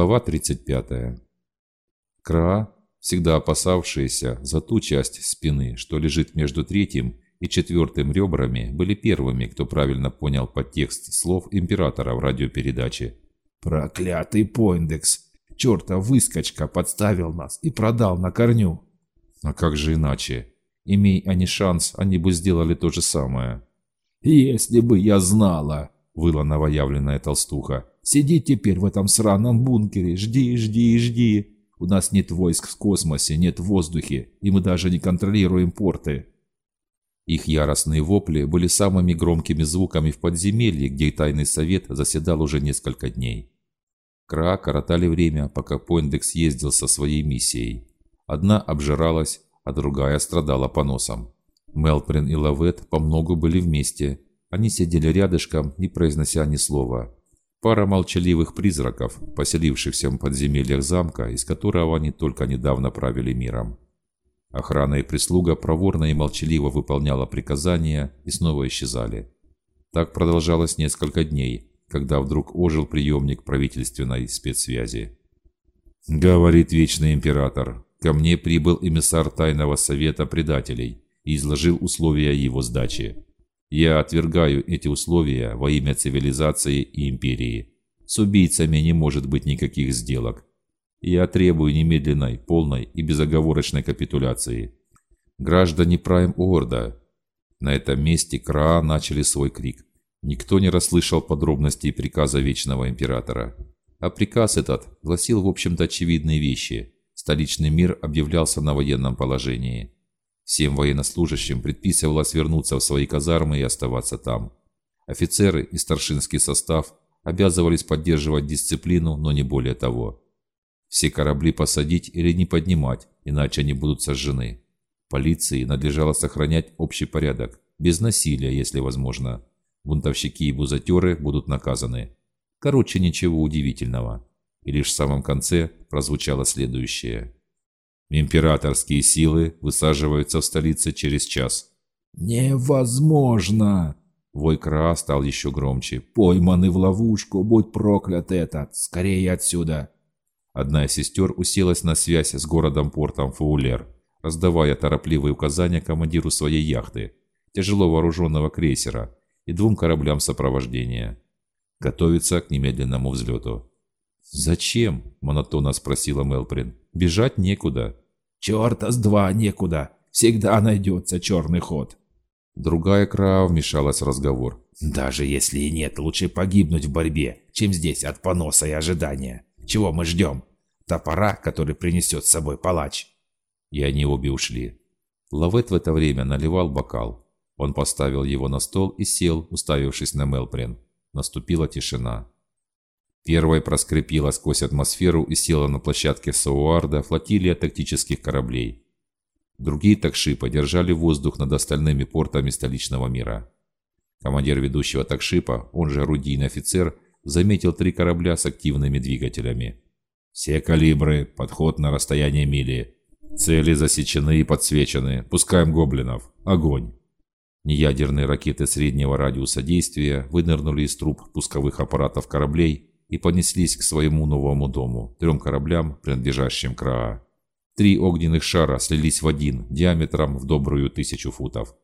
Глава 35. Кра, всегда опасавшиеся за ту часть спины, что лежит между третьим и четвертым ребрами, были первыми, кто правильно понял подтекст слов императора в радиопередаче. «Проклятый Пойндекс! Чёрта выскочка подставил нас и продал на корню!» «А как же иначе? Имей они шанс, они бы сделали то же самое». «Если бы я знала!» – выла новоявленная толстуха. Сиди теперь в этом сраном бункере, жди, жди, жди. У нас нет войск в космосе, нет в воздухе, и мы даже не контролируем порты». Их яростные вопли были самыми громкими звуками в подземелье, где тайный совет заседал уже несколько дней. Кра коротали время, пока Пойндекс ездил со своей миссией. Одна обжиралась, а другая страдала поносом. Мелприн и Лавет по многу были вместе. Они сидели рядышком, не произнося ни слова. Пара молчаливых призраков, поселившихся в подземельях замка, из которого они только недавно правили миром. Охрана и прислуга проворно и молчаливо выполняла приказания и снова исчезали. Так продолжалось несколько дней, когда вдруг ожил приемник правительственной спецсвязи. «Говорит Вечный Император, ко мне прибыл эмиссар Тайного Совета Предателей и изложил условия его сдачи. Я отвергаю эти условия во имя цивилизации и империи. С убийцами не может быть никаких сделок. Я требую немедленной, полной и безоговорочной капитуляции. Граждане Прайм Орда. На этом месте Краа начали свой крик. Никто не расслышал подробностей приказа Вечного Императора. А приказ этот гласил в общем-то очевидные вещи. Столичный мир объявлялся на военном положении. Всем военнослужащим предписывалось вернуться в свои казармы и оставаться там. Офицеры и старшинский состав обязывались поддерживать дисциплину, но не более того. Все корабли посадить или не поднимать, иначе они будут сожжены. Полиции надлежало сохранять общий порядок, без насилия, если возможно. Бунтовщики и бузатеры будут наказаны. Короче, ничего удивительного. И лишь в самом конце прозвучало следующее – Императорские силы высаживаются в столице через час. «Невозможно!» Вой Краа стал еще громче. «Пойманы в ловушку, будь проклят этот! Скорее отсюда!» Одна из сестер уселась на связь с городом-портом Фаулер, раздавая торопливые указания командиру своей яхты, тяжело вооруженного крейсера и двум кораблям сопровождения. Готовиться к немедленному взлету. «Зачем?» – монотонно спросила Мелприн. «Бежать некуда». «Черта с два некуда. Всегда найдется черный ход». Другая крава вмешалась в разговор. «Даже если и нет, лучше погибнуть в борьбе, чем здесь от поноса и ожидания. Чего мы ждем? Топора, который принесет с собой палач». И они обе ушли. Лавет в это время наливал бокал. Он поставил его на стол и сел, уставившись на Мелприн. Наступила тишина. Первой проскрипела сквозь атмосферу и села на площадке Сауарда флотилия тактических кораблей. Другие такши подержали воздух над остальными портами столичного мира. Командир ведущего такшипа, он же орудийный офицер, заметил три корабля с активными двигателями. «Все калибры, подход на расстояние мили. Цели засечены и подсвечены. Пускаем гоблинов. Огонь!» Неядерные ракеты среднего радиуса действия вынырнули из труб пусковых аппаратов кораблей и понеслись к своему новому дому, трем кораблям, принадлежащим Краа. Три огненных шара слились в один, диаметром в добрую тысячу футов.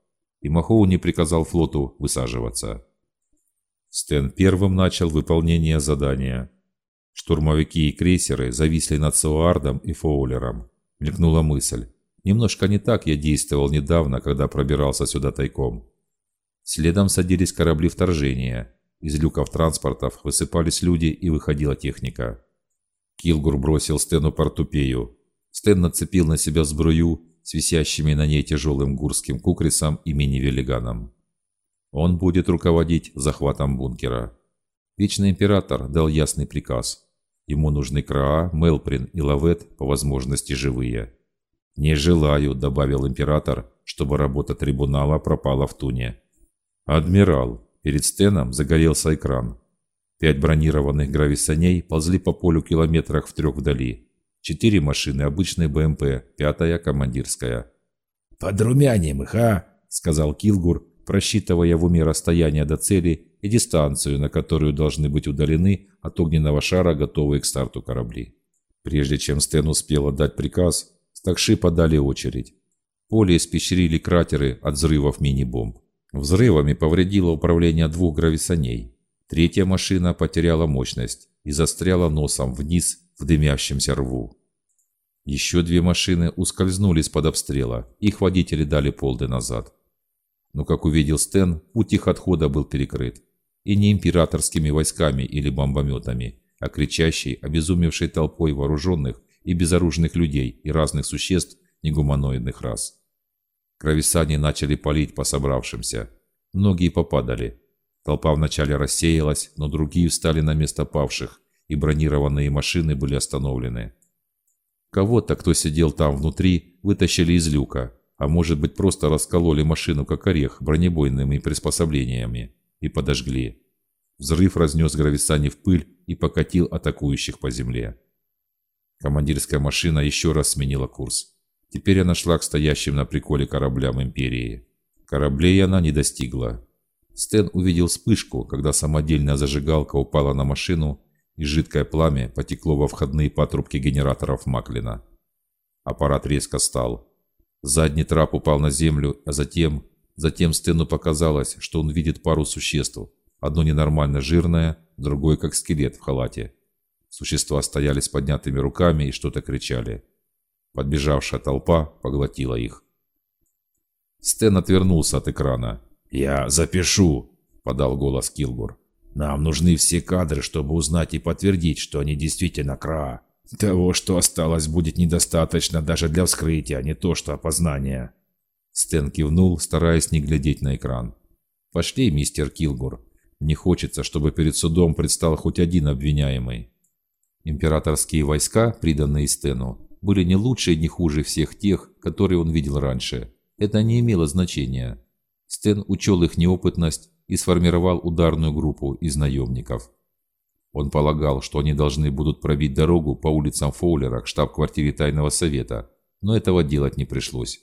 И Махоуни приказал флоту высаживаться. Стэн первым начал выполнение задания. Штурмовики и крейсеры зависли над Сауардом и Фоулером. Мелькнула мысль. Немножко не так я действовал недавно, когда пробирался сюда тайком. Следом садились корабли вторжения – из люков транспортов высыпались люди и выходила техника. Килгур бросил Стэну портупею. Стэн нацепил на себя сбрую с висящими на ней тяжелым гурским кукрисом и мини-велиганом. Он будет руководить захватом бункера. Вечный император дал ясный приказ. Ему нужны Краа, Мелприн и Лавет, по возможности живые. «Не желаю», — добавил император, — «чтобы работа трибунала пропала в туне». «Адмирал», Перед Стеном загорелся экран. Пять бронированных грависаней ползли по полю километрах в трех вдали. Четыре машины, обычные БМП, пятая – командирская. «Подрумяним их, а!» – сказал Килгур, просчитывая в уме расстояние до цели и дистанцию, на которую должны быть удалены от огненного шара готовые к старту корабли. Прежде чем Стэн успел отдать приказ, стакши подали очередь. Поле испещрили кратеры от взрывов мини-бомб. Взрывами повредило управление двух грависаней. Третья машина потеряла мощность и застряла носом вниз в дымящемся рву. Еще две машины ускользнули из-под обстрела, их водители дали полды назад. Но, как увидел Стэн, путь их отхода был перекрыт. И не императорскими войсками или бомбометами, а кричащей, обезумевшей толпой вооруженных и безоружных людей и разных существ негуманоидных рас. Кровесане начали палить по собравшимся. Многие попадали. Толпа вначале рассеялась, но другие встали на место павших, и бронированные машины были остановлены. Кого-то, кто сидел там внутри, вытащили из люка, а может быть просто раскололи машину как орех бронебойными приспособлениями и подожгли. Взрыв разнес грависани в пыль и покатил атакующих по земле. Командирская машина еще раз сменила курс. Теперь она шла к стоящим на приколе кораблям Империи. Кораблей она не достигла. Стэн увидел вспышку, когда самодельная зажигалка упала на машину и жидкое пламя потекло во входные патрубки генераторов Маклина. Аппарат резко стал. Задний трап упал на землю, а затем... Затем Стэну показалось, что он видит пару существ. Одно ненормально жирное, другое как скелет в халате. Существа стояли с поднятыми руками и что-то кричали. Подбежавшая толпа поглотила их. Стэн отвернулся от экрана. «Я запишу», — подал голос Килгур. Нам нужны все кадры, чтобы узнать и подтвердить, что они действительно Кра. Того, что осталось, будет недостаточно даже для вскрытия, а не то что опознания. Стэн кивнул, стараясь не глядеть на экран. «Пошли, мистер Килгур. Не хочется, чтобы перед судом предстал хоть один обвиняемый». Императорские войска, приданные Стэну, были не лучше и не хуже всех тех, которые он видел раньше. Это не имело значения. Стэн учел их неопытность и сформировал ударную группу из наемников. Он полагал, что они должны будут пробить дорогу по улицам Фоулера к штаб-квартире Тайного Совета, но этого делать не пришлось.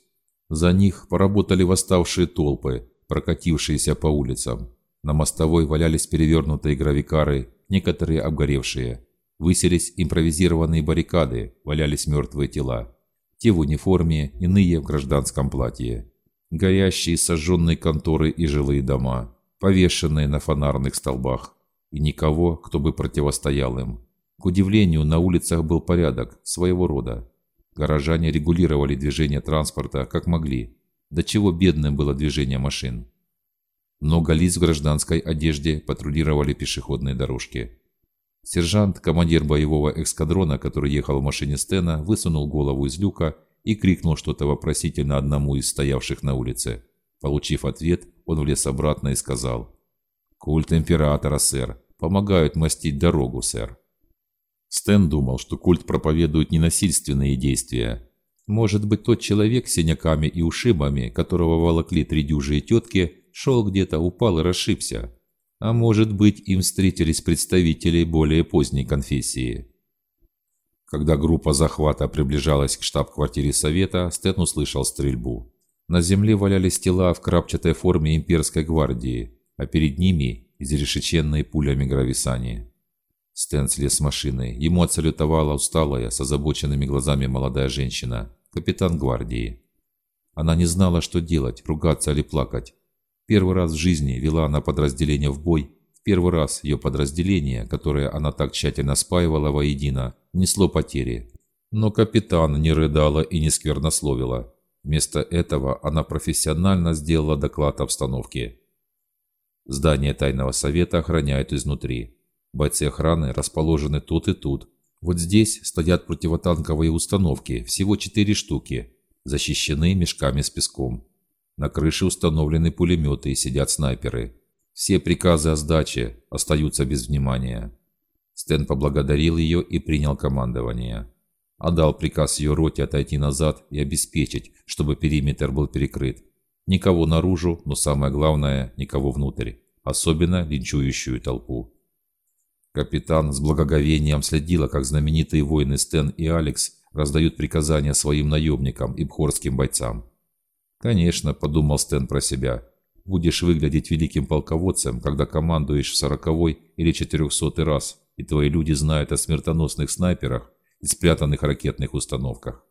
За них поработали восставшие толпы, прокатившиеся по улицам. На мостовой валялись перевернутые гравикары, некоторые обгоревшие. Выселись импровизированные баррикады, валялись мертвые тела. Те в униформе, иные в гражданском платье. Горящие сожженные конторы и жилые дома повешенные на фонарных столбах, и никого, кто бы противостоял им. К удивлению, на улицах был порядок, своего рода. Горожане регулировали движение транспорта как могли. До чего бедным было движение машин. Много лиц в гражданской одежде патрулировали пешеходные дорожки. Сержант, командир боевого эскадрона, который ехал в машине Стена, высунул голову из люка и крикнул что-то вопросительно одному из стоявших на улице. Получив ответ, он влез обратно и сказал. «Культ императора, сэр. Помогают мастить дорогу, сэр». Стэн думал, что культ проповедует ненасильственные действия. Может быть, тот человек с синяками и ушибами, которого волокли три дюжие тетки, шел где-то, упал и расшибся. А может быть, им встретились представители более поздней конфессии. Когда группа захвата приближалась к штаб-квартире Совета, Стэн услышал стрельбу. На земле валялись тела в крапчатой форме имперской гвардии, а перед ними изрешеченные пулями грависани. Стэн слез с машины. Ему отсалютовала усталая, с озабоченными глазами молодая женщина, капитан гвардии. Она не знала, что делать, ругаться или плакать. Первый раз в жизни вела она подразделение в бой. В первый раз ее подразделение, которое она так тщательно спаивала воедино, несло потери. Но капитан не рыдала и не сквернословила. Вместо этого она профессионально сделала доклад обстановки. Здание тайного совета охраняют изнутри. Бойцы охраны расположены тут и тут. Вот здесь стоят противотанковые установки, всего четыре штуки, защищены мешками с песком. На крыше установлены пулеметы и сидят снайперы. Все приказы о сдаче остаются без внимания. Стэн поблагодарил ее и принял командование отдал приказ ее роте отойти назад и обеспечить, чтобы периметр был перекрыт. Никого наружу, но самое главное, никого внутрь, особенно линчующую толпу. Капитан с благоговением следила, как знаменитые воины Стэн и Алекс раздают приказания своим наемникам и бхорским бойцам. «Конечно», — подумал Стэн про себя, будешь выглядеть великим полководцем, когда командуешь в сороковой или четырехсотый раз, и твои люди знают о смертоносных снайперах и спрятанных ракетных установках.